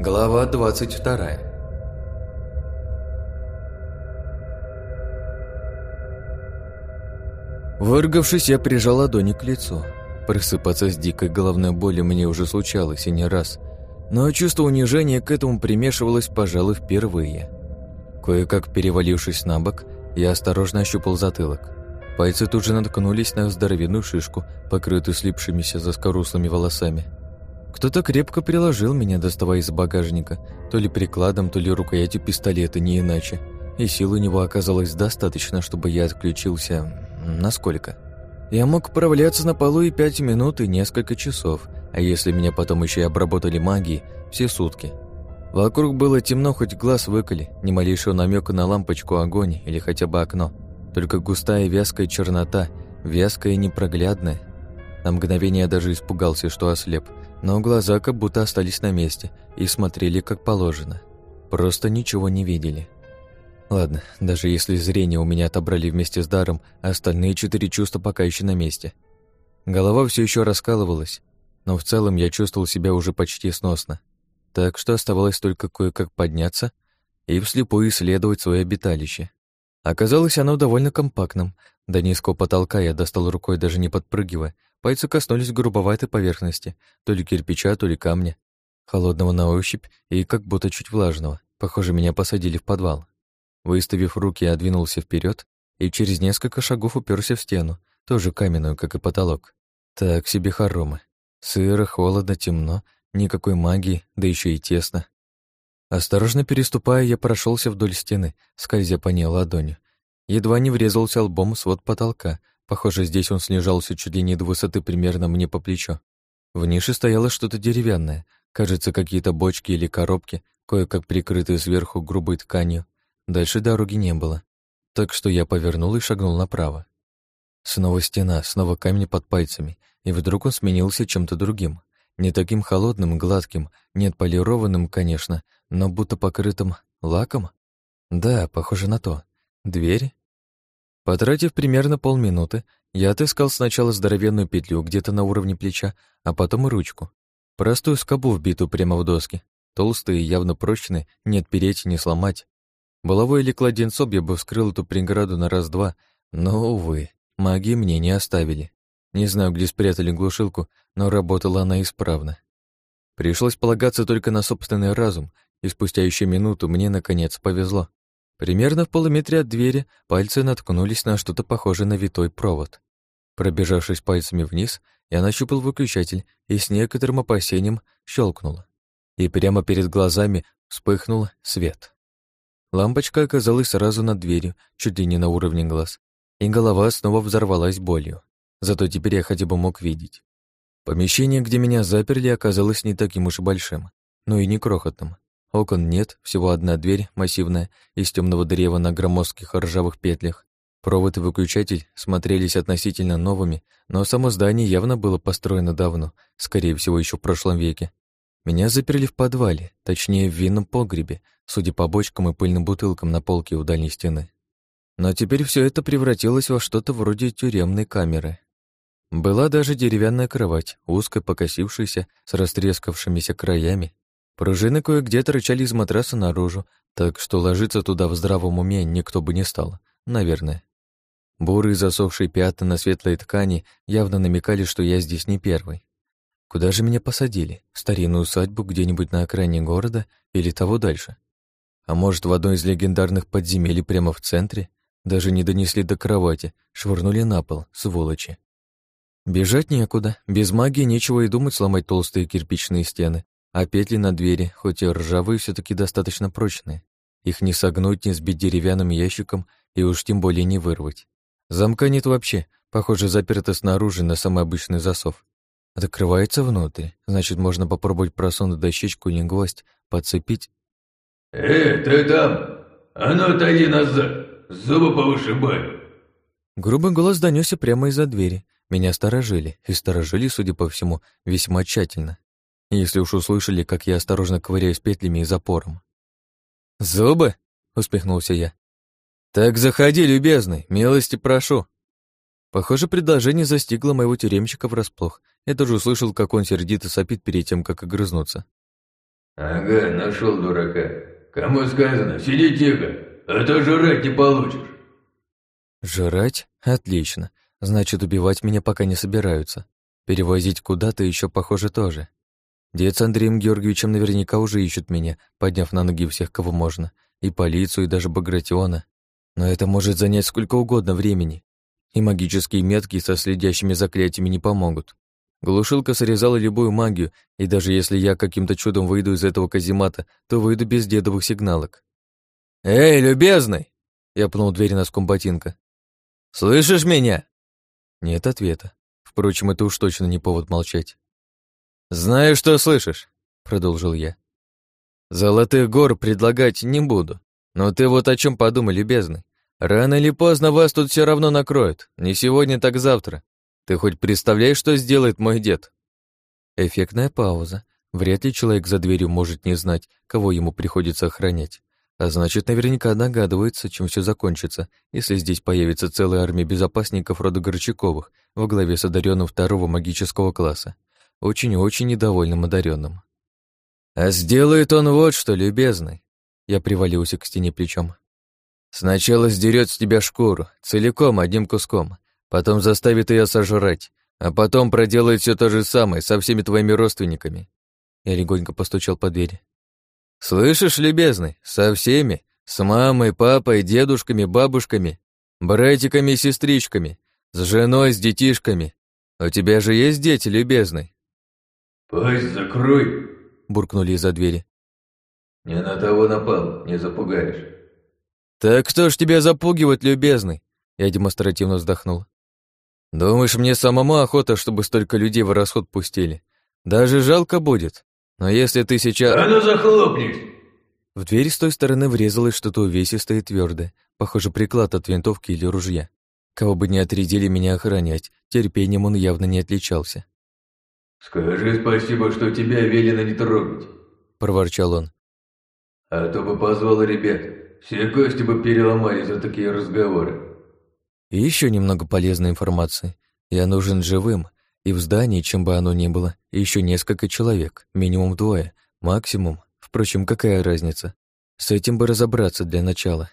Глава 22 Выргавшись, я прижал ладони к лицу. Просыпаться с дикой головной болью мне уже случалось и не раз, но чувство унижения к этому примешивалось, пожалуй, впервые. Кое-как перевалившись на бок, я осторожно ощупал затылок. Пальцы тут же наткнулись на здоровенную шишку, покрытую слипшимися заскоруслыми волосами. Кто-то крепко приложил меня, доставая из багажника, то ли прикладом, то ли рукоятью пистолета, не иначе. И сил у него оказалось достаточно, чтобы я отключился... Насколько? Я мог управляться на полу и пять минут, и несколько часов, а если меня потом еще и обработали магией, все сутки. Вокруг было темно, хоть глаз выколи, ни малейшего намека на лампочку, огонь или хотя бы окно. Только густая вязкая чернота, вязкая и непроглядная. На мгновение я даже испугался, что ослеп, но глаза как будто остались на месте и смотрели как положено. Просто ничего не видели. Ладно, даже если зрение у меня отобрали вместе с даром, остальные четыре чувства пока еще на месте. Голова все еще раскалывалась, но в целом я чувствовал себя уже почти сносно. Так что оставалось только кое-как подняться и вслепую исследовать свое обиталище. Оказалось оно довольно компактным. До низкого потолка я достал рукой, даже не подпрыгивая. Пальцы коснулись грубоватой поверхности, то ли кирпича, то ли камня. Холодного на ощупь и как будто чуть влажного. Похоже, меня посадили в подвал. Выставив руки, я двинулся вперед и через несколько шагов уперся в стену, тоже каменную, как и потолок. Так себе хоромы. Сыро, холодно, темно, никакой магии, да еще и тесно. Осторожно переступая, я прошелся вдоль стены, скользя по ней ладонью. Едва не врезался лбом в свод потолка. Похоже, здесь он снижался чуть ли не до высоты примерно мне по плечо. В нише стояло что-то деревянное, кажется, какие-то бочки или коробки, кое-как прикрытые сверху грубой тканью. Дальше дороги не было, так что я повернул и шагнул направо. Снова стена, снова камень под пальцами, и вдруг он сменился чем-то другим. Не таким холодным, гладким, не отполированным, конечно, но будто покрытым лаком. Да, похоже на то. Дверь? Потратив примерно полминуты, я отыскал сначала здоровенную петлю где-то на уровне плеча, а потом и ручку. Простую скобу, вбитую прямо в доски. Толстые, явно прочные, не отпереть, не сломать. Булавой или кладенцом я бы вскрыл эту преграду на раз-два, но, увы, маги мне не оставили. Не знаю, где спрятали глушилку, но работала она исправно. Пришлось полагаться только на собственный разум, и спустя еще минуту мне, наконец, повезло. Примерно в полуметре от двери пальцы наткнулись на что-то похожее на витой провод. Пробежавшись пальцами вниз, я нащупал выключатель и с некоторым опасением щелкнул. И прямо перед глазами вспыхнул свет. Лампочка оказалась сразу над дверью, чуть ли не на уровне глаз, и голова снова взорвалась болью. Зато теперь я хотя бы мог видеть. Помещение, где меня заперли, оказалось не таким уж большим, но и не крохотным. Окон нет, всего одна дверь, массивная, из темного древа на громоздких ржавых петлях. Провод и выключатель смотрелись относительно новыми, но само здание явно было построено давно, скорее всего, еще в прошлом веке. Меня заперли в подвале, точнее, в винном погребе, судя по бочкам и пыльным бутылкам на полке у дальней стены. Но теперь все это превратилось во что-то вроде тюремной камеры. Была даже деревянная кровать, узкая, покосившаяся, с растрескавшимися краями. Пружины кое-где торчали из матраса наружу, так что ложиться туда в здравом уме никто бы не стал, наверное. Бурые засохшие пятна на светлой ткани явно намекали, что я здесь не первый. Куда же меня посадили? В старинную усадьбу где-нибудь на окраине города или того дальше? А может, в одно из легендарных подземелий прямо в центре? Даже не донесли до кровати, швырнули на пол, сволочи. Бежать некуда, без магии нечего и думать сломать толстые кирпичные стены, а петли на двери, хоть и ржавые, все таки достаточно прочные. Их не согнуть, не сбить деревянным ящиком и уж тем более не вырвать. Замка нет вообще, похоже, заперто снаружи на самый обычный засов. Открывается внутрь, значит, можно попробовать просунуть дощечку или гвоздь, подцепить. «Э, ты там! А ну отойди назад! Зубы повышибаю!» Грубый голос донесся прямо из-за двери. Меня сторожили, и сторожили, судя по всему, весьма тщательно. Если уж услышали, как я осторожно ковыряюсь петлями и запором. «Зубы?» — успехнулся я. «Так заходи, любезный, милости прошу». Похоже, предложение застигло моего тюремщика врасплох. Я тоже услышал, как он сердито сопит перед тем, как огрызнуться. «Ага, нашел дурака. Кому сказано, сиди тихо, а то жрать не получишь». «Жрать? Отлично. Значит, убивать меня пока не собираются. Перевозить куда-то еще, похоже, тоже. Дед с Андреем Георгиевичем наверняка уже ищут меня, подняв на ноги всех, кого можно. И полицию, и даже Багратиона. Но это может занять сколько угодно времени. И магические метки со следящими заклятиями не помогут. Глушилка срезала любую магию, и даже если я каким-то чудом выйду из этого каземата, то выйду без дедовых сигналок. «Эй, любезный!» Я пнул дверь носком ботинка. «Слышишь меня?» Нет ответа. Впрочем, это уж точно не повод молчать. «Знаю, что слышишь», — продолжил я. «Золотых гор предлагать не буду. Но ты вот о чем подумай, любезный. Рано или поздно вас тут все равно накроют. Не сегодня, так завтра. Ты хоть представляешь, что сделает мой дед?» Эффектная пауза. Вряд ли человек за дверью может не знать, кого ему приходится охранять. А значит, наверняка догадывается, чем все закончится, если здесь появится целая армия безопасников рода Горчаковых во главе с одаренным второго магического класса. Очень-очень недовольным одаренным. «А сделает он вот что, любезный!» Я привалился к стене плечом. «Сначала сдерет с тебя шкуру, целиком, одним куском, потом заставит ее сожрать, а потом проделает все то же самое со всеми твоими родственниками. Я легонько постучал по двери. Слышишь, любезный, со всеми, с мамой, папой, дедушками, бабушками, братиками и сестричками, с женой, с детишками. У тебя же есть дети, любезный? Пасть закрой, буркнули из-за двери. Не на того напал, не запугаешь. Так кто ж тебя запугивает, любезный? Я демонстративно вздохнул. Думаешь, мне самому охота, чтобы столько людей в расход пустили? Даже жалко будет. Но если ты сейчас... А ну захлопнись! В дверь с той стороны врезалось что-то увесистое и твердое, похоже, приклад от винтовки или ружья. Кого бы ни отрядили меня охранять, терпением он явно не отличался. «Скажи спасибо, что тебя велено не трогать», — проворчал он. «А то бы позвал ребят, все кости бы переломали за такие разговоры». И еще немного полезной информации. Я нужен живым, и в здании, чем бы оно ни было, еще несколько человек, минимум двое, максимум. Впрочем, какая разница? С этим бы разобраться для начала.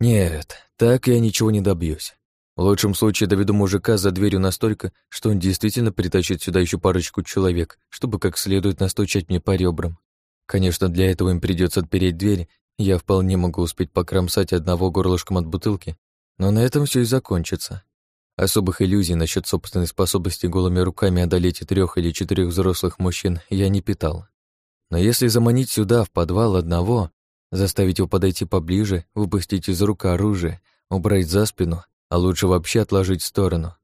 Нет, так я ничего не добьюсь. В лучшем случае доведу мужика за дверью настолько, что он действительно притащит сюда еще парочку человек, чтобы как следует настучать мне по ребрам. Конечно, для этого им придется отпереть дверь, я вполне могу успеть покромсать одного горлышком от бутылки, но на этом все и закончится. Особых иллюзий насчет собственной способности голыми руками одолеть трех или четырех взрослых мужчин я не питал. Но если заманить сюда, в подвал одного, заставить его подойти поближе, выпустить из рук оружие, убрать за спину, а лучше вообще отложить в сторону.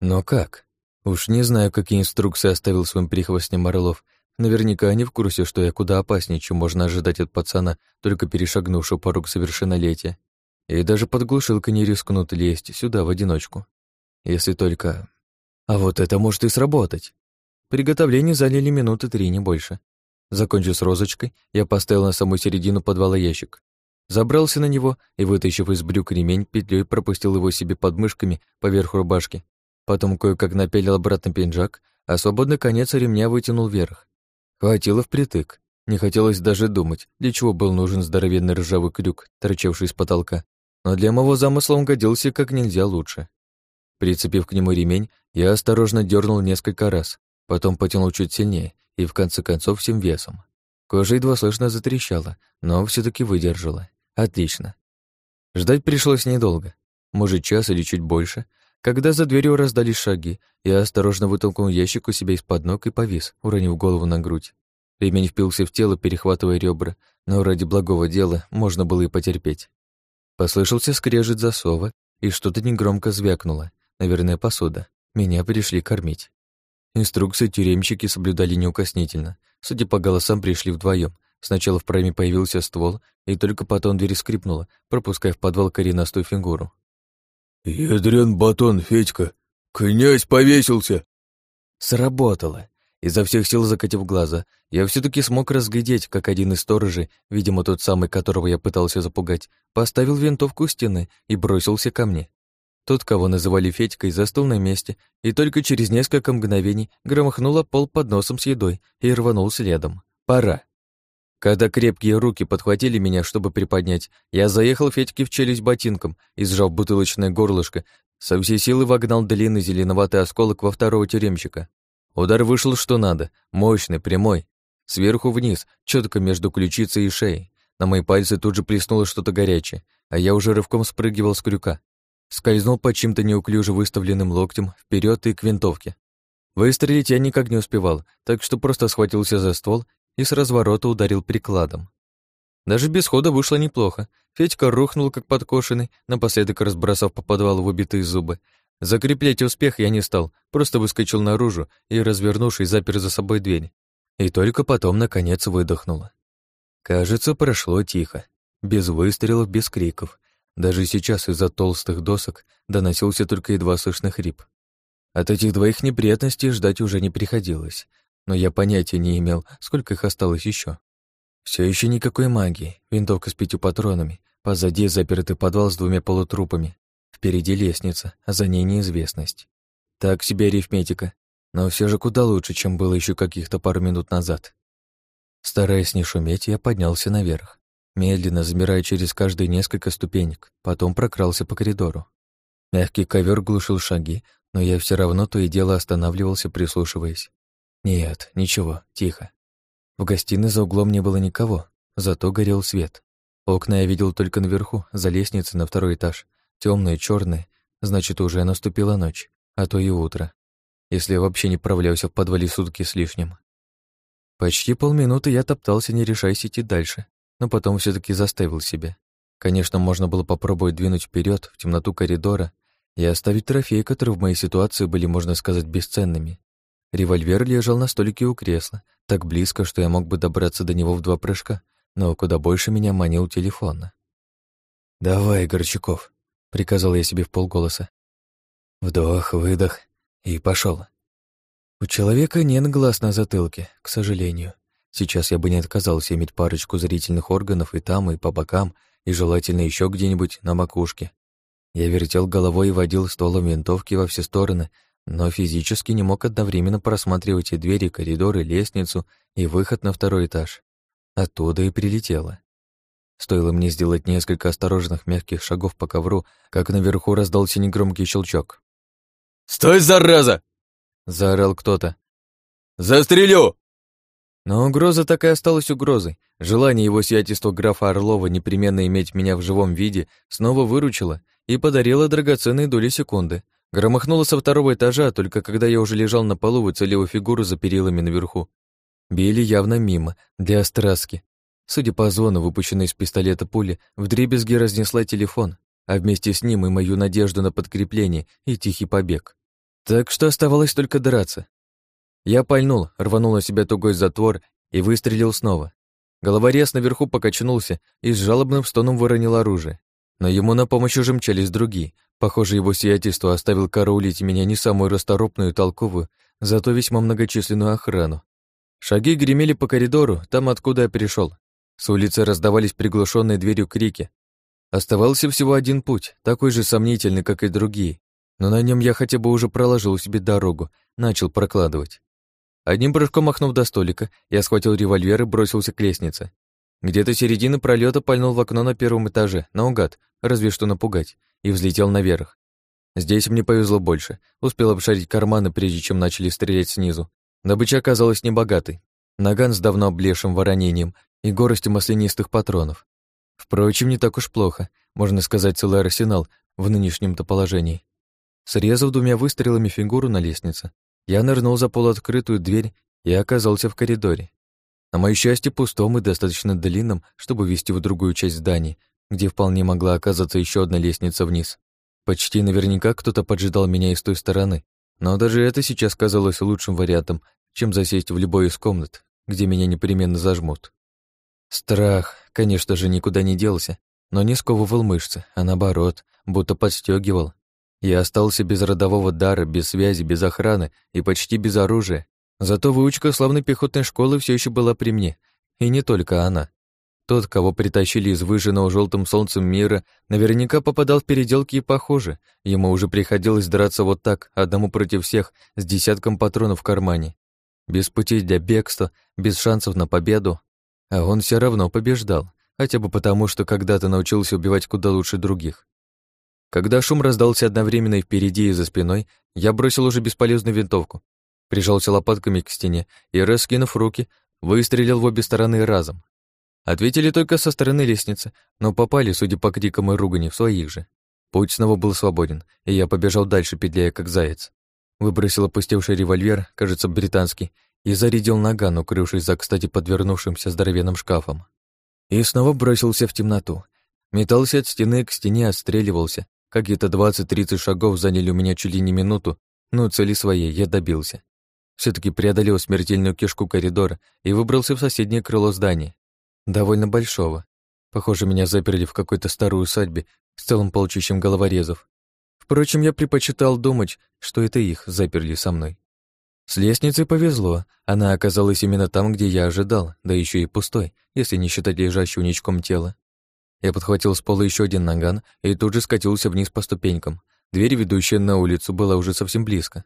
Но как? Уж не знаю, какие инструкции оставил своим прихвостням Орлов. Наверняка они в курсе, что я куда опаснее, чем можно ожидать от пацана, только перешагнувшего порог совершеннолетия. И даже под глушилкой не рискнут лезть сюда в одиночку. Если только... А вот это может и сработать. Приготовление заняли минуты три, не больше. Закончив с розочкой, я поставил на самую середину подвала ящик. Забрался на него и, вытащив из брюк ремень, петлей пропустил его себе под мышками поверх рубашки. Потом кое-как напялил обратно пинжак, а свободный конец ремня вытянул вверх. Хватило впритык. Не хотелось даже думать, для чего был нужен здоровенный ржавый крюк, торчавший из потолка но для моего замысла он годился как нельзя лучше. Прицепив к нему ремень, я осторожно дернул несколько раз, потом потянул чуть сильнее и в конце концов всем весом. Кожа едва слышно затрещала, но все таки выдержала. Отлично. Ждать пришлось недолго, может, час или чуть больше. Когда за дверью раздались шаги, я осторожно вытолкнул ящик у себя из-под ног и повис, уронив голову на грудь. Ремень впился в тело, перехватывая ребра, но ради благого дела можно было и потерпеть. Послышался скрежет засова, и что-то негромко звякнуло. Наверное, посуда. Меня пришли кормить. Инструкции тюремщики соблюдали неукоснительно. Судя по голосам, пришли вдвоем. Сначала в проеме появился ствол, и только потом дверь скрипнула, пропуская в подвал коренастую фигуру. «Ядрен батон, Федька! Князь повесился!» Сработало. Изо всех сил закатив глаза, я все таки смог разглядеть, как один из сторожей, видимо, тот самый, которого я пытался запугать, поставил винтовку у стены и бросился ко мне. Тот, кого называли Федькой, застыл на месте и только через несколько мгновений громыхнуло пол под носом с едой и рванул следом. Пора. Когда крепкие руки подхватили меня, чтобы приподнять, я заехал Федьке в челюсть ботинком и, сжав бутылочное горлышко, со всей силы вогнал длинный зеленоватый осколок во второго тюремщика. Удар вышел что надо, мощный, прямой. Сверху вниз, четко между ключицей и шеей. На мои пальцы тут же плеснуло что-то горячее, а я уже рывком спрыгивал с крюка. Скользнул по чьим-то неуклюже выставленным локтем вперед и к винтовке. Выстрелить я никак не успевал, так что просто схватился за ствол и с разворота ударил прикладом. Даже без хода вышло неплохо. Федька рухнул, как подкошенный, напоследок разбросав по подвалу выбитые зубы. Закреплять успех я не стал, просто выскочил наружу и, развернувшись, запер за собой дверь. И только потом, наконец, выдохнула. Кажется, прошло тихо. Без выстрелов, без криков. Даже сейчас из-за толстых досок доносился только едва слышный хрип. От этих двоих неприятностей ждать уже не приходилось, но я понятия не имел, сколько их осталось еще. Все еще никакой магии, винтовка с пятью патронами, позади запертый подвал с двумя полутрупами, впереди лестница, а за ней неизвестность. Так себе арифметика, но все же куда лучше, чем было еще каких-то пару минут назад. Стараясь не шуметь, я поднялся наверх, медленно замирая через каждые несколько ступенек, потом прокрался по коридору. Мягкий ковер глушил шаги, но я все равно то и дело останавливался, прислушиваясь. Нет, ничего, тихо. В гостиной за углом не было никого, зато горел свет. Окна я видел только наверху, за лестницей на второй этаж. Темные, черные, значит, уже наступила ночь, а то и утро. Если я вообще не правлялся в подвале сутки с лишним. Почти полминуты я топтался, не решаясь идти дальше, но потом все таки заставил себя. Конечно, можно было попробовать двинуть вперед в темноту коридора и оставить трофеи, которые в моей ситуации были, можно сказать, бесценными. Револьвер лежал на столике у кресла, так близко, что я мог бы добраться до него в два прыжка, но куда больше меня манил телефон. «Давай, Горчаков», — приказал я себе в полголоса. Вдох, выдох и пошел. У человека нет глаз на затылке, к сожалению. Сейчас я бы не отказался иметь парочку зрительных органов и там, и по бокам, и желательно еще где-нибудь на макушке. Я вертел головой и водил стволом винтовки во все стороны, но физически не мог одновременно просматривать и двери, коридоры, лестницу и выход на второй этаж. Оттуда и прилетело. Стоило мне сделать несколько осторожных мягких шагов по ковру, как наверху раздался негромкий щелчок. «Стой, зараза!» — заорал кто-то. «Застрелю!» Но угроза так и осталась угрозой. Желание его сиятельства графа Орлова непременно иметь меня в живом виде снова выручило и подарило драгоценные доли секунды. Громыхнуло со второго этажа, только когда я уже лежал на полу, выцелил фигуру за перилами наверху. Били явно мимо, для остраски. Судя по звону, выпущенной из пистолета пули, вдребезги разнесла телефон, а вместе с ним и мою надежду на подкрепление и тихий побег. Так что оставалось только драться. Я пальнул, рванул на себя тугой затвор и выстрелил снова. Головорез наверху покачнулся и с жалобным стоном выронил оружие. Но ему на помощь уже мчались другие, Похоже, его сиятельство оставил караулить меня не самую расторопную и толковую, зато весьма многочисленную охрану. Шаги гремели по коридору, там, откуда я пришел. С улицы раздавались приглушенные дверью крики. Оставался всего один путь, такой же сомнительный, как и другие, но на нем я хотя бы уже проложил себе дорогу, начал прокладывать. Одним прыжком махнув до столика, я схватил револьвер и бросился к лестнице. Где-то середины пролета пальнул в окно на первом этаже, наугад, разве что напугать, и взлетел наверх. Здесь мне повезло больше. Успел обшарить карманы, прежде чем начали стрелять снизу. Добыча оказалась небогатой. Наган с давно облезшим воронением и горостью маслянистых патронов. Впрочем, не так уж плохо. Можно сказать, целый арсенал в нынешнем-то положении. Срезав двумя выстрелами фигуру на лестнице, я нырнул за полуоткрытую дверь и оказался в коридоре. На моё счастье, пустом и достаточно длинном, чтобы вести в другую часть здания, где вполне могла оказаться еще одна лестница вниз. Почти наверняка кто-то поджидал меня из той стороны, но даже это сейчас казалось лучшим вариантом, чем засесть в любой из комнат, где меня непременно зажмут. Страх, конечно же, никуда не делся, но не сковывал мышцы, а наоборот, будто подстегивал. Я остался без родового дара, без связи, без охраны и почти без оружия. Зато выучка славной пехотной школы все еще была при мне, и не только она. Тот, кого притащили из выжженного желтым солнцем мира, наверняка попадал в переделки и похоже. Ему уже приходилось драться вот так, одному против всех, с десятком патронов в кармане. без пути для бегства, без шансов на победу. А он все равно побеждал, хотя бы потому, что когда-то научился убивать куда лучше других. Когда шум раздался одновременно и впереди, и за спиной, я бросил уже бесполезную винтовку, прижался лопатками к стене и, раскинув руки, выстрелил в обе стороны разом. Ответили только со стороны лестницы, но попали, судя по крикам и ругани, в своих же. Путь снова был свободен, и я побежал дальше, петляя как заяц. Выбросил опустевший револьвер, кажется, британский, и зарядил наган, укрывшись за, кстати, подвернувшимся здоровенным шкафом. И снова бросился в темноту. Метался от стены к стене, отстреливался. Какие-то 20-30 шагов заняли у меня чуть ли не минуту, но цели своей я добился. все таки преодолел смертельную кишку коридора и выбрался в соседнее крыло здания. Довольно большого. Похоже, меня заперли в какой-то старой усадьбе с целым полчищем головорезов. Впрочем, я предпочитал думать, что это их заперли со мной. С лестницей повезло, она оказалась именно там, где я ожидал, да еще и пустой, если не считать лежащего ничком тела. Я подхватил с пола еще один наган и тут же скатился вниз по ступенькам. Дверь, ведущая на улицу, была уже совсем близко.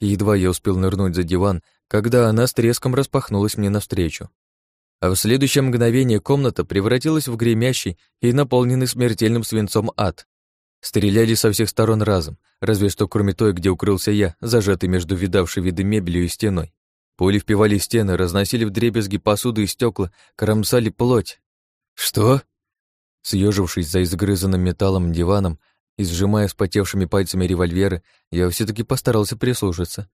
едва я успел нырнуть за диван, когда она с треском распахнулась мне навстречу. А в следующее мгновение комната превратилась в гремящий и наполненный смертельным свинцом ад. Стреляли со всех сторон разом, разве что кроме той, где укрылся я, зажатый между видавшей виды мебелью и стеной. Пули впивали стены, разносили вдребезги посуду и стекла, кромсали плоть. «Что?» Съежившись за изгрызанным металлом диваном и сжимая вспотевшими пальцами револьверы, я все таки постарался прислушаться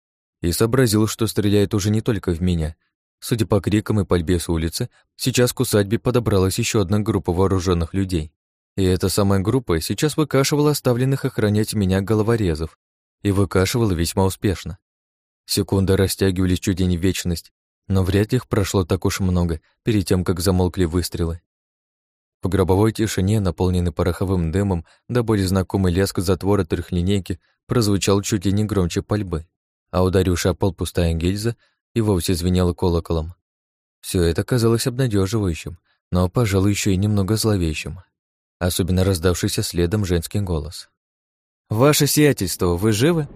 и сообразил, что стреляет уже не только в меня. Судя по крикам и пальбе с улицы, сейчас к усадьбе подобралась еще одна группа вооруженных людей. И эта самая группа сейчас выкашивала оставленных охранять меня головорезов. И выкашивала весьма успешно. Секунды растягивались чуть не вечность, но вряд ли их прошло так уж много перед тем, как замолкли выстрелы. В гробовой тишине, наполненной пороховым дымом, да более знакомый лязг затвора трехлинейки прозвучал чуть ли не громче пальбы, а ударившая пол пустая гильза и вовсе звенела колоколом. Все это казалось обнадеживающим, но, пожалуй, еще и немного зловещим особенно раздавшийся следом женский голос. «Ваше сиятельство, вы живы?»